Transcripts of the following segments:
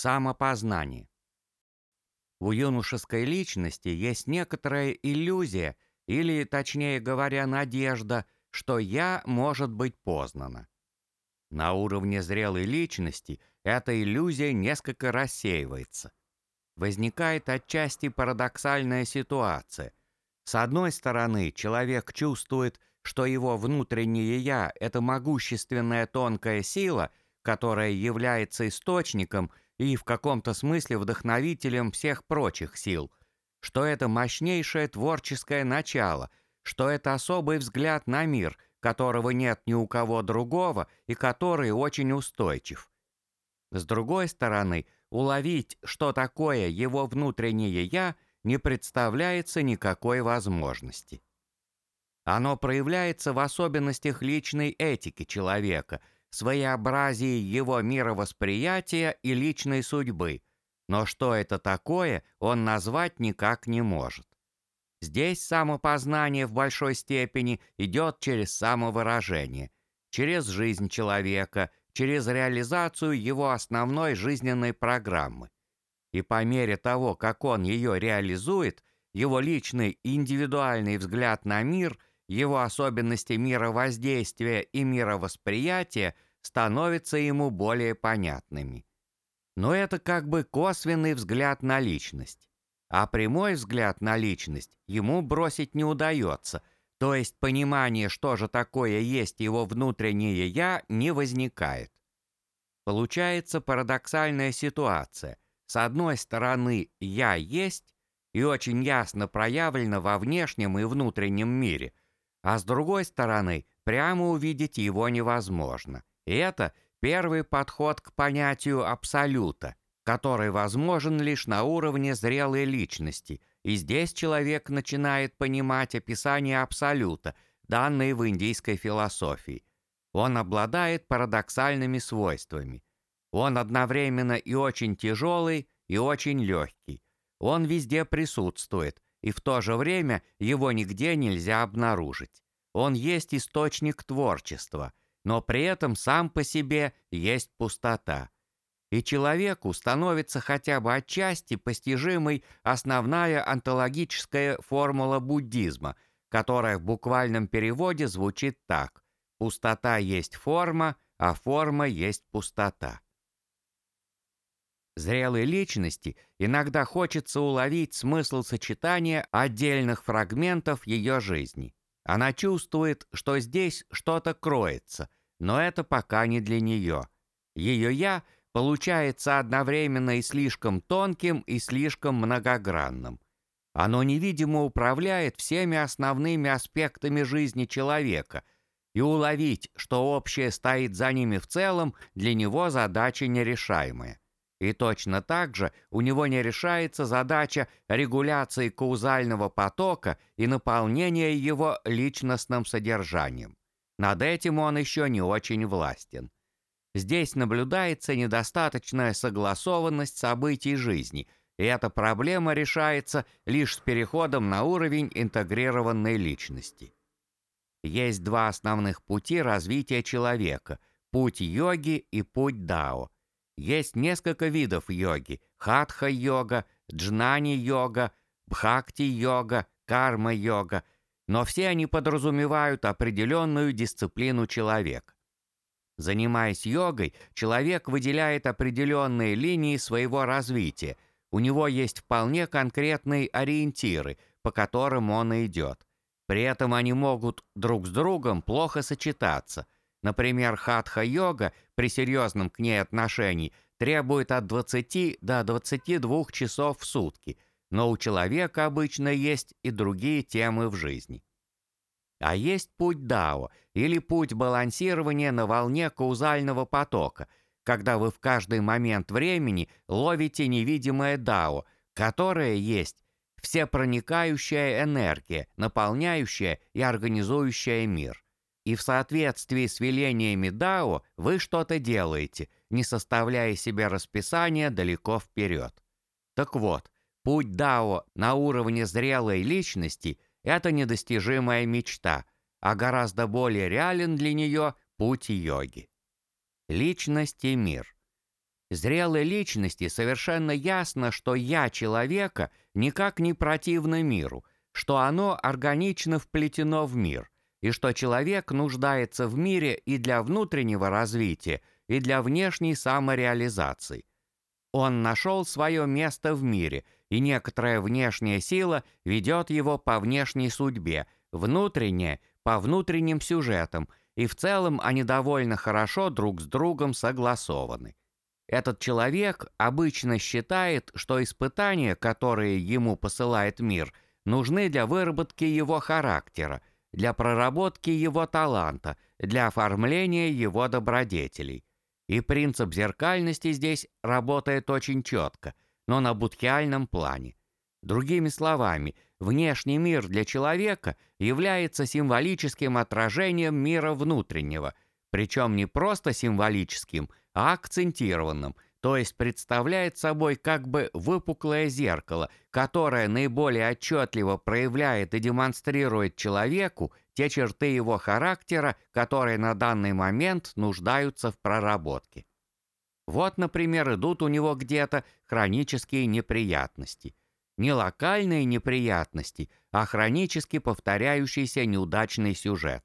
Самопознание. У юношеской личности есть некоторая иллюзия, или, точнее говоря, надежда, что «я» может быть познано. На уровне зрелой личности эта иллюзия несколько рассеивается. Возникает отчасти парадоксальная ситуация. С одной стороны, человек чувствует, что его внутреннее «я» — это могущественная тонкая сила, которая является источником и в каком-то смысле вдохновителем всех прочих сил, что это мощнейшее творческое начало, что это особый взгляд на мир, которого нет ни у кого другого и который очень устойчив. С другой стороны, уловить, что такое его внутреннее «я», не представляется никакой возможности. Оно проявляется в особенностях личной этики человека, своеобразии его мировосприятия и личной судьбы. Но что это такое, он назвать никак не может. Здесь самопознание в большой степени идет через самовыражение, через жизнь человека, через реализацию его основной жизненной программы. И по мере того, как он ее реализует, его личный индивидуальный взгляд на мир – его особенности мировоздействия и мировосприятия становятся ему более понятными. Но это как бы косвенный взгляд на личность. А прямой взгляд на личность ему бросить не удается, то есть понимание, что же такое есть его внутреннее «я», не возникает. Получается парадоксальная ситуация. С одной стороны, «я» есть и очень ясно проявлено во внешнем и внутреннем мире – а с другой стороны, прямо увидеть его невозможно. И это первый подход к понятию абсолюта, который возможен лишь на уровне зрелой личности, и здесь человек начинает понимать описание абсолюта, данные в индийской философии. Он обладает парадоксальными свойствами. Он одновременно и очень тяжелый, и очень легкий. Он везде присутствует, и в то же время его нигде нельзя обнаружить. Он есть источник творчества, но при этом сам по себе есть пустота. И человеку становится хотя бы отчасти постижимой основная онтологическая формула буддизма, которая в буквальном переводе звучит так «пустота есть форма, а форма есть пустота». Зрелой личности иногда хочется уловить смысл сочетания отдельных фрагментов ее жизни. Она чувствует, что здесь что-то кроется, но это пока не для нее. Ее «я» получается одновременно и слишком тонким, и слишком многогранным. Оно невидимо управляет всеми основными аспектами жизни человека, и уловить, что общее стоит за ними в целом, для него задача нерешаемая. И точно так же у него не решается задача регуляции каузального потока и наполнения его личностным содержанием. Над этим он еще не очень властен. Здесь наблюдается недостаточная согласованность событий жизни, и эта проблема решается лишь с переходом на уровень интегрированной личности. Есть два основных пути развития человека – путь йоги и путь дао – есть несколько видов йоги – хатха-йога, джнани-йога, бхакти-йога, карма-йога, но все они подразумевают определенную дисциплину человека. Занимаясь йогой, человек выделяет определенные линии своего развития, у него есть вполне конкретные ориентиры, по которым он идет. При этом они могут друг с другом плохо сочетаться – Например, хатха-йога при серьезном к ней отношении требует от 20 до 22 часов в сутки, но у человека обычно есть и другие темы в жизни. А есть путь дао, или путь балансирования на волне каузального потока, когда вы в каждый момент времени ловите невидимое дао, которое есть всепроникающая энергия, наполняющая и организующая мир и в соответствии с велениями Дао вы что-то делаете, не составляя себе расписания далеко вперед. Так вот, путь Дао на уровне зрелой личности – это недостижимая мечта, а гораздо более реален для нее путь йоги. Личность и мир. Зрелой личности совершенно ясно, что «я» человека никак не противно миру, что оно органично вплетено в мир, и что человек нуждается в мире и для внутреннего развития, и для внешней самореализации. Он нашел свое место в мире, и некоторая внешняя сила ведет его по внешней судьбе, внутренняя – по внутренним сюжетам, и в целом они довольно хорошо друг с другом согласованы. Этот человек обычно считает, что испытания, которые ему посылает мир, нужны для выработки его характера, для проработки его таланта, для оформления его добродетелей. И принцип зеркальности здесь работает очень четко, но на будхиальном плане. Другими словами, внешний мир для человека является символическим отражением мира внутреннего, причем не просто символическим, а акцентированным, то есть представляет собой как бы выпуклое зеркало, которое наиболее отчетливо проявляет и демонстрирует человеку те черты его характера, которые на данный момент нуждаются в проработке. Вот, например, идут у него где-то хронические неприятности. Не локальные неприятности, а хронически повторяющийся неудачный сюжет.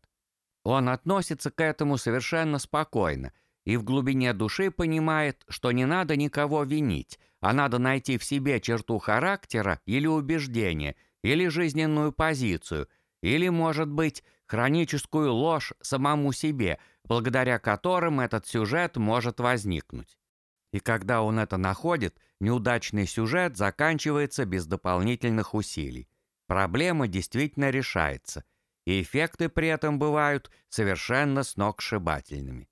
Он относится к этому совершенно спокойно – и в глубине души понимает, что не надо никого винить, а надо найти в себе черту характера или убеждения, или жизненную позицию, или, может быть, хроническую ложь самому себе, благодаря которым этот сюжет может возникнуть. И когда он это находит, неудачный сюжет заканчивается без дополнительных усилий. Проблема действительно решается, и эффекты при этом бывают совершенно сногсшибательными.